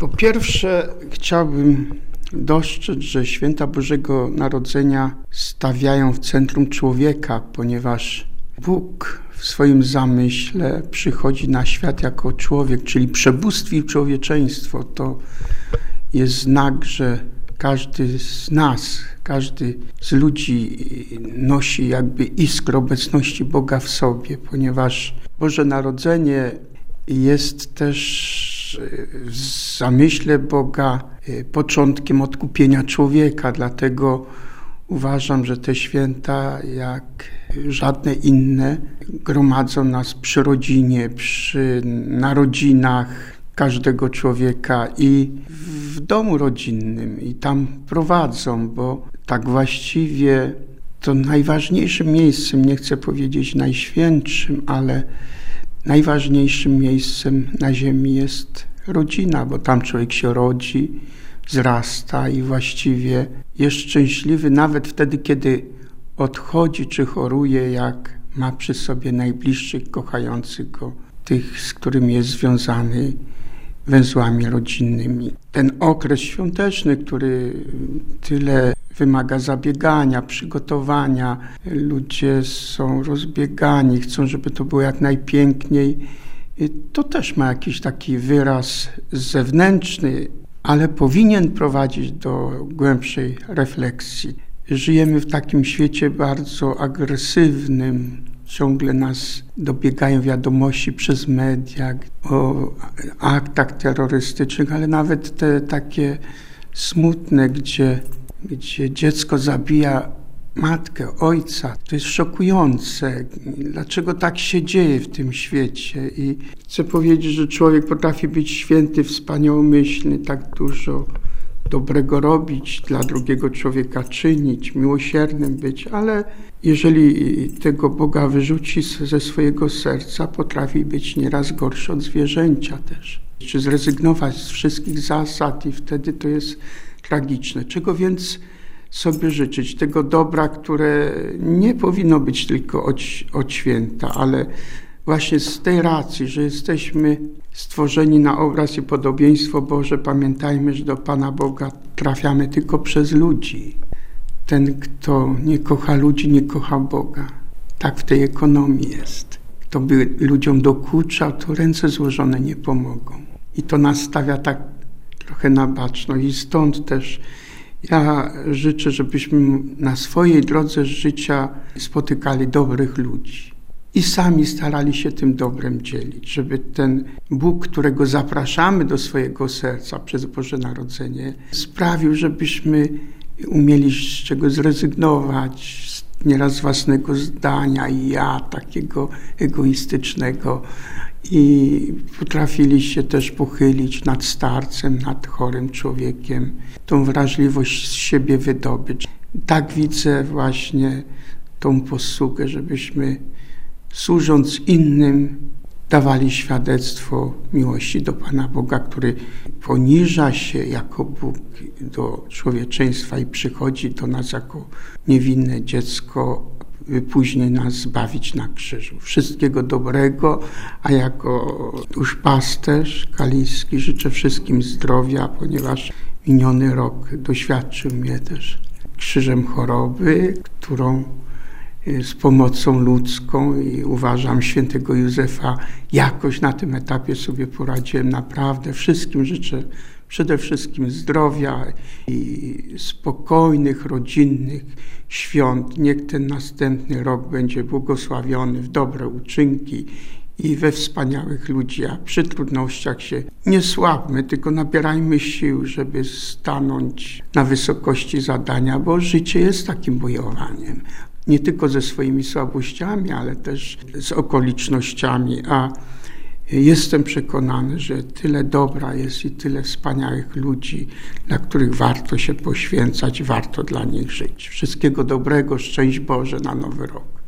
Po pierwsze, chciałbym dostrzec, że święta Bożego Narodzenia stawiają w centrum człowieka, ponieważ Bóg w swoim zamyśle przychodzi na świat jako człowiek, czyli przebóstwił człowieczeństwo. To jest znak, że każdy z nas, każdy z ludzi nosi jakby iskrę obecności Boga w sobie, ponieważ Boże Narodzenie jest też zamyśle Boga e, początkiem odkupienia człowieka. Dlatego uważam, że te święta, jak żadne inne, gromadzą nas przy rodzinie, przy narodzinach każdego człowieka i w domu rodzinnym i tam prowadzą, bo tak właściwie to najważniejszym miejscem, nie chcę powiedzieć najświętszym, ale najważniejszym miejscem na ziemi jest rodzina, bo tam człowiek się rodzi, wzrasta i właściwie jest szczęśliwy nawet wtedy, kiedy odchodzi czy choruje, jak ma przy sobie najbliższych, kochających go, tych, z którymi jest związany węzłami rodzinnymi. Ten okres świąteczny, który tyle wymaga zabiegania, przygotowania, ludzie są rozbiegani, chcą, żeby to było jak najpiękniej. To też ma jakiś taki wyraz zewnętrzny, ale powinien prowadzić do głębszej refleksji. Żyjemy w takim świecie bardzo agresywnym, ciągle nas dobiegają wiadomości przez media o aktach terrorystycznych, ale nawet te takie smutne, gdzie, gdzie dziecko zabija matkę, ojca. To jest szokujące. Dlaczego tak się dzieje w tym świecie? I chcę powiedzieć, że człowiek potrafi być święty, wspaniałomyślny, tak dużo dobrego robić, dla drugiego człowieka czynić, miłosiernym być, ale jeżeli tego Boga wyrzuci ze swojego serca, potrafi być nieraz gorszy od zwierzęcia też. Czy zrezygnować z wszystkich zasad i wtedy to jest tragiczne. Czego więc sobie życzyć? Tego dobra, które nie powinno być tylko od, od święta, ale właśnie z tej racji, że jesteśmy stworzeni na obraz i podobieństwo Boże, pamiętajmy, że do Pana Boga trafiamy tylko przez ludzi. Ten, kto nie kocha ludzi, nie kocha Boga. Tak w tej ekonomii jest. Kto by ludziom dokuczał, to ręce złożone nie pomogą. I to nas stawia tak trochę na baczność. I stąd też ja życzę, żebyśmy na swojej drodze życia spotykali dobrych ludzi i sami starali się tym dobrem dzielić, żeby ten Bóg, którego zapraszamy do swojego serca przez Boże Narodzenie, sprawił, żebyśmy umieli z czego zrezygnować, nieraz własnego zdania i ja takiego egoistycznego i potrafili się też pochylić nad starcem, nad chorym człowiekiem, tą wrażliwość z siebie wydobyć. Tak widzę właśnie tą posługę, żebyśmy służąc innym, dawali świadectwo miłości do Pana Boga, który poniża się jako Bóg do człowieczeństwa i przychodzi do nas jako niewinne dziecko, później nas zbawić na krzyżu. Wszystkiego dobrego, a jako duszpasterz kaliski życzę wszystkim zdrowia, ponieważ miniony rok doświadczył mnie też krzyżem choroby, którą Y, z pomocą ludzką i uważam świętego Józefa jakoś na tym etapie sobie poradziłem naprawdę. Wszystkim życzę przede wszystkim zdrowia i spokojnych, rodzinnych świąt. Niech ten następny rok będzie błogosławiony w dobre uczynki i we wspaniałych ludzi, a przy trudnościach się nie słabmy, tylko nabierajmy sił, żeby stanąć na wysokości zadania, bo życie jest takim bojowaniem nie tylko ze swoimi słabościami, ale też z okolicznościami, a jestem przekonany, że tyle dobra jest i tyle wspaniałych ludzi, dla których warto się poświęcać, warto dla nich żyć. Wszystkiego dobrego, szczęść Boże na nowy rok.